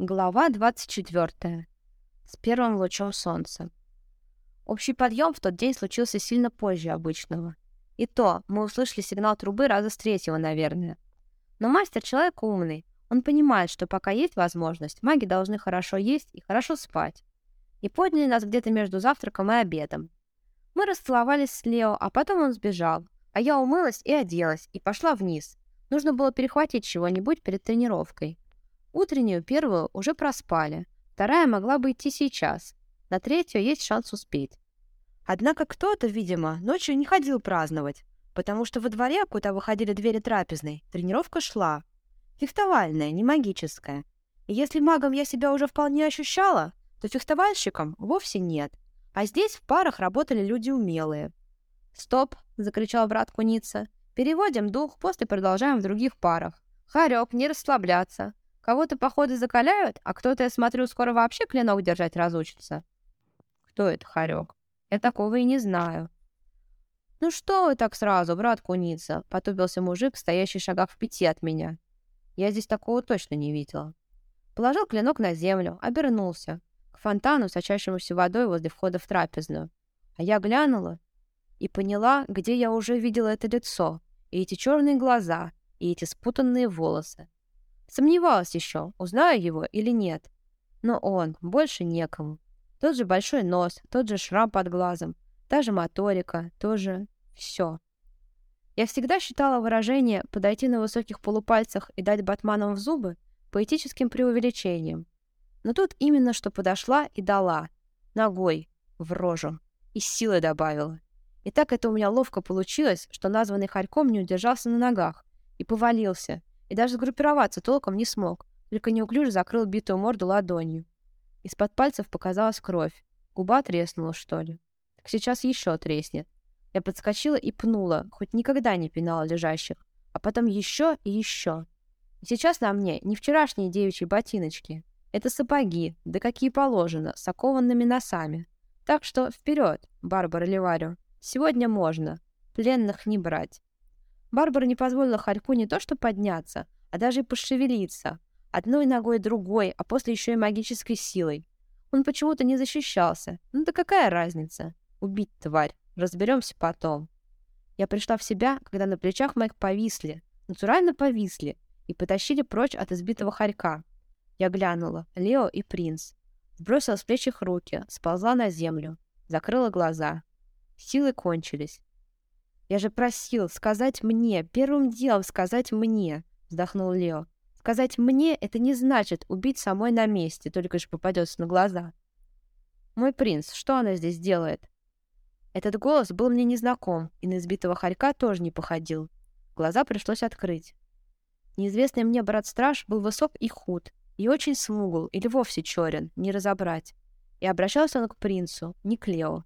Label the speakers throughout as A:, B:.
A: Глава 24. С первым лучом солнца. Общий подъем в тот день случился сильно позже обычного. И то мы услышали сигнал трубы раза с третьего, наверное. Но мастер человек умный. Он понимает, что пока есть возможность, маги должны хорошо есть и хорошо спать. И подняли нас где-то между завтраком и обедом. Мы расцеловались с Лео, а потом он сбежал. А я умылась и оделась, и пошла вниз. Нужно было перехватить чего-нибудь перед тренировкой. Утреннюю первую уже проспали, вторая могла бы идти сейчас, на третью есть шанс успеть. Однако кто-то, видимо, ночью не ходил праздновать, потому что во дворе, куда выходили двери трапезной, тренировка шла. Фехтовальная, не магическая. И если магом я себя уже вполне ощущала, то фехтовальщиком вовсе нет. А здесь в парах работали люди умелые. «Стоп!» — закричал брат Куница. «Переводим дух, после продолжаем в других парах. Харек, не расслабляться. Кого-то, походу, закаляют, а кто-то, я смотрю, скоро вообще клинок держать разучится. Кто это, Харек? Я такого и не знаю. Ну что вы так сразу, брат Куница? Потупился мужик, стоящий в шагах в пяти от меня. Я здесь такого точно не видела. Положил клинок на землю, обернулся. К фонтану, сочащемуся водой возле входа в трапезную. А я глянула и поняла, где я уже видела это лицо, и эти черные глаза, и эти спутанные волосы. Сомневалась еще, узнаю его или нет. Но он, больше некому. Тот же большой нос, тот же шрам под глазом, та же моторика, тоже все. Я всегда считала выражение «подойти на высоких полупальцах и дать батманам в зубы» поэтическим преувеличением. Но тут именно что подошла и дала. Ногой, в рожу. И силой добавила. И так это у меня ловко получилось, что названный Харьком не удержался на ногах и повалился, и даже сгруппироваться толком не смог, только неуклюже закрыл битую морду ладонью. Из-под пальцев показалась кровь. Губа треснула, что ли. Так сейчас еще треснет. Я подскочила и пнула, хоть никогда не пинала лежащих, а потом еще и еще. И сейчас на мне не вчерашние девичьи ботиночки. Это сапоги, да какие положено, с окованными носами. Так что вперед, Барбара Ливарио. Сегодня можно. Пленных не брать. Барбара не позволила Харьку не то что подняться, а даже и пошевелиться. Одной ногой другой, а после еще и магической силой. Он почему-то не защищался. Ну да какая разница? Убить тварь. Разберемся потом. Я пришла в себя, когда на плечах моих повисли, натурально повисли, и потащили прочь от избитого хорька. Я глянула. Лео и принц. Сбросила с плеч их руки, сползла на землю, закрыла глаза. Силы кончились. «Я же просил сказать мне, первым делом сказать мне», — вздохнул Лео. «Сказать мне — это не значит убить самой на месте, только лишь попадется на глаза». «Мой принц, что она здесь делает?» Этот голос был мне незнаком, и на избитого хорька тоже не походил. Глаза пришлось открыть. Неизвестный мне брат-страж был высок и худ, и очень смугл, или вовсе черен, не разобрать. И обращался он к принцу, не к Лео.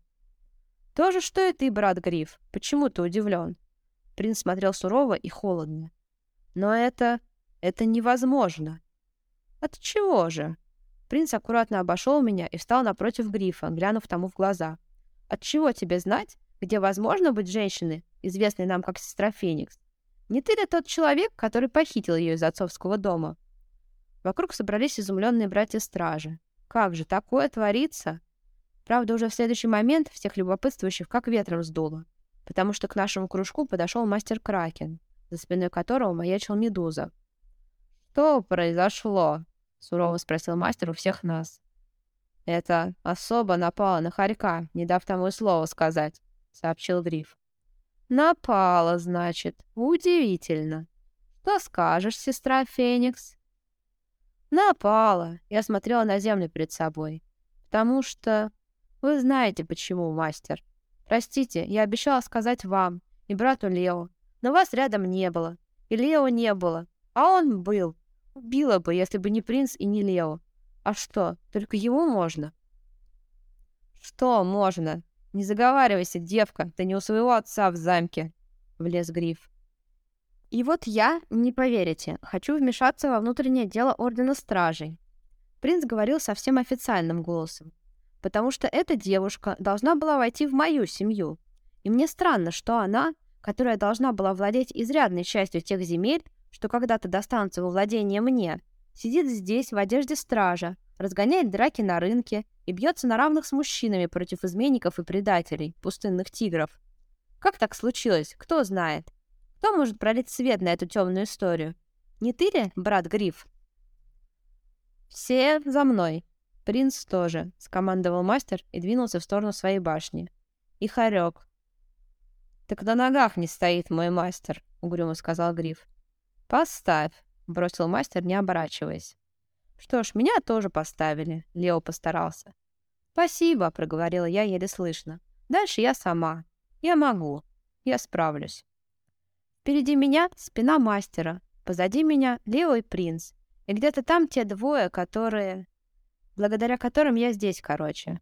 A: «То же, что и ты, брат Гриф. Почему ты удивлен?» Принц смотрел сурово и холодно. «Но это... это невозможно». «От чего же?» Принц аккуратно обошел меня и встал напротив Грифа, глянув тому в глаза. «От чего тебе знать, где возможно быть женщиной, известной нам как сестра Феникс? Не ты ли тот человек, который похитил ее из отцовского дома?» Вокруг собрались изумленные братья-стражи. «Как же такое творится?» Правда, уже в следующий момент всех любопытствующих как ветром сдуло, потому что к нашему кружку подошел мастер Кракен, за спиной которого маячил Медуза. «Что произошло?» — сурово спросил мастер у всех нас. «Это особо напала на хорька, не дав тому и слова сказать», — сообщил Гриф. «Напала, значит. Удивительно. Что скажешь, сестра Феникс?» «Напала», — я смотрела на землю перед собой. «Потому что вы знаете, почему, мастер. Простите, я обещала сказать вам и брату Лео, но вас рядом не было, и Лео не было, а он был. Убила бы, если бы не принц и не Лео. А что, только ему можно? Что можно? Не заговаривайся, девка, ты не у своего отца в замке, влез Гриф. И вот я, не поверите, хочу вмешаться во внутреннее дело Ордена Стражей. Принц говорил совсем официальным голосом потому что эта девушка должна была войти в мою семью. И мне странно, что она, которая должна была владеть изрядной частью тех земель, что когда-то достанутся во владение мне, Сидит здесь в одежде стража, разгоняет драки на рынке и бьется на равных с мужчинами против изменников и предателей, пустынных тигров. Как так случилось, кто знает? Кто может пролить свет на эту темную историю? Не ты ли, брат Гриф? «Все за мной!» «Принц тоже», — скомандовал мастер и двинулся в сторону своей башни. «И хорек». «Так на ногах не стоит мой мастер», — угрюмо сказал Гриф. «Поставь», — бросил мастер, не оборачиваясь. «Что ж, меня тоже поставили», — Лео постарался. «Спасибо», — проговорила я еле слышно. «Дальше я сама. Я могу. Я справлюсь». Впереди меня спина мастера, позади меня Лео и принц. И где-то там те двое, которые... Благодаря которым я здесь, короче.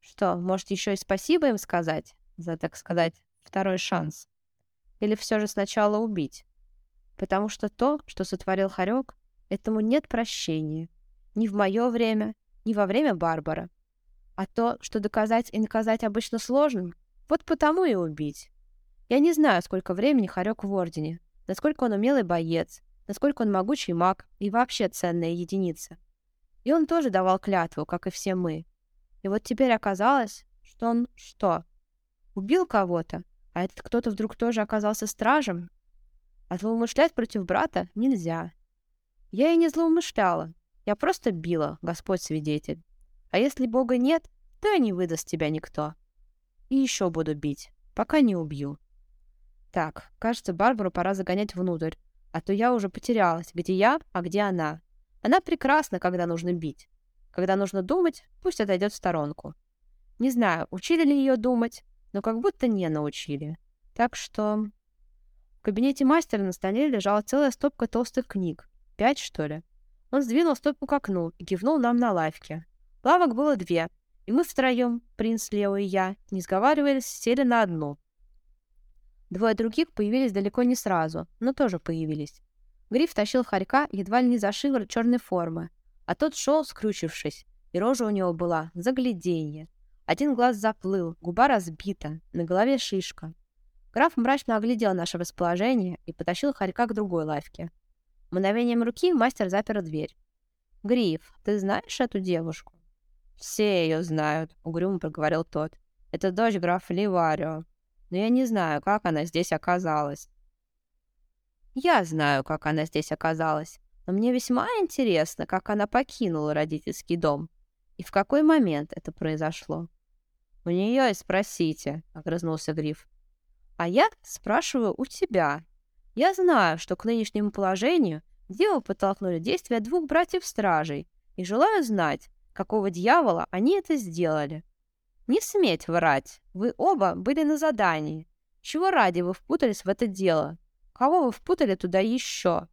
A: Что, может, еще и спасибо им сказать за, так сказать, второй шанс? Или все же сначала убить? Потому что то, что сотворил Харек, этому нет прощения. Ни в мое время, ни во время Барбара. А то, что доказать и наказать обычно сложно, вот потому и убить. Я не знаю, сколько времени Харек в Ордене, насколько он умелый боец, насколько он могучий маг и вообще ценная единица. И он тоже давал клятву, как и все мы. И вот теперь оказалось, что он что? Убил кого-то, а этот кто-то вдруг тоже оказался стражем? А злоумышлять против брата нельзя. Я и не злоумышляла. Я просто била, Господь свидетель. А если Бога нет, то и не выдаст тебя никто. И еще буду бить, пока не убью. Так, кажется, Барбару пора загонять внутрь, а то я уже потерялась, где я, а где она. Она прекрасна, когда нужно бить. Когда нужно думать, пусть отойдет в сторонку. Не знаю, учили ли ее думать, но как будто не научили. Так что... В кабинете мастера на столе лежала целая стопка толстых книг. Пять, что ли? Он сдвинул стопку к окну и кивнул нам на лавке. Лавок было две, и мы втроем, принц Лео и я, не сговаривались, сели на одну. Двое других появились далеко не сразу, но тоже появились. Гриф тащил хорька едва ли не за шиворот черной формы, а тот шел, скрючившись, и рожа у него была загляденье. Один глаз заплыл, губа разбита, на голове шишка. Граф мрачно оглядел наше расположение и потащил хорька к другой лавке. Мгновением руки мастер запер дверь. «Гриф, ты знаешь эту девушку?» «Все ее знают», — угрюмо проговорил тот. «Это дочь графа Ливарио. Но я не знаю, как она здесь оказалась. Я знаю, как она здесь оказалась, но мне весьма интересно, как она покинула родительский дом и в какой момент это произошло. «У нее и спросите», — огрызнулся Гриф. «А я спрашиваю у тебя. Я знаю, что к нынешнему положению дело подтолкнули действия двух братьев-стражей, и желаю знать, какого дьявола они это сделали. Не сметь врать, вы оба были на задании. Чего ради вы впутались в это дело? Кого вы впутали туда еще?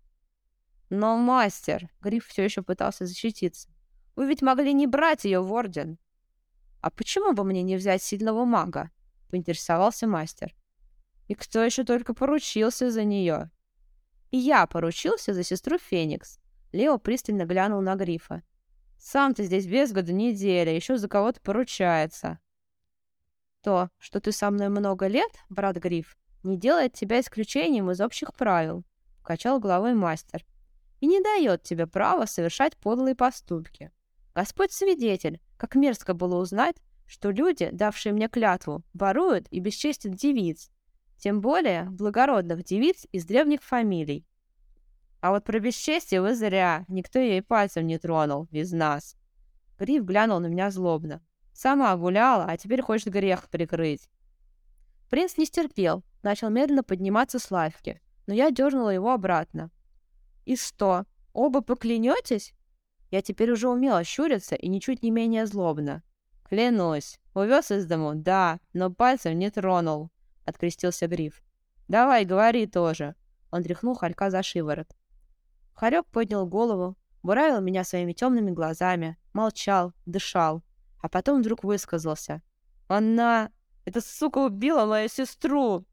A: Но, мастер, Гриф все еще пытался защититься, вы ведь могли не брать ее в орден. А почему бы мне не взять сильного мага? Поинтересовался мастер. И кто еще только поручился за нее? Я поручился за сестру Феникс. Лео пристально глянул на Грифа. Сам ты здесь без года неделя, еще за кого-то поручается. То, что ты со мной много лет, брат Гриф, не делает тебя исключением из общих правил», — качал головой мастер, «и не дает тебе права совершать подлые поступки. Господь свидетель, как мерзко было узнать, что люди, давшие мне клятву, воруют и бесчестят девиц, тем более благородных девиц из древних фамилий. А вот про бесчестие вы зря, никто ей пальцем не тронул, без нас». Гриф глянул на меня злобно. «Сама гуляла, а теперь хочет грех прикрыть». Принц не стерпел, начал медленно подниматься с лавки, но я дернула его обратно. «И что, оба поклянетесь?» Я теперь уже умела щуриться и ничуть не менее злобно. «Клянусь, увез из дому, да, но пальцем не тронул», — открестился Гриф. «Давай, говори тоже». Он тряхнул Харька за шиворот. Харек поднял голову, буравил меня своими темными глазами, молчал, дышал, а потом вдруг высказался. «Она... Эта сука убила мою сестру!»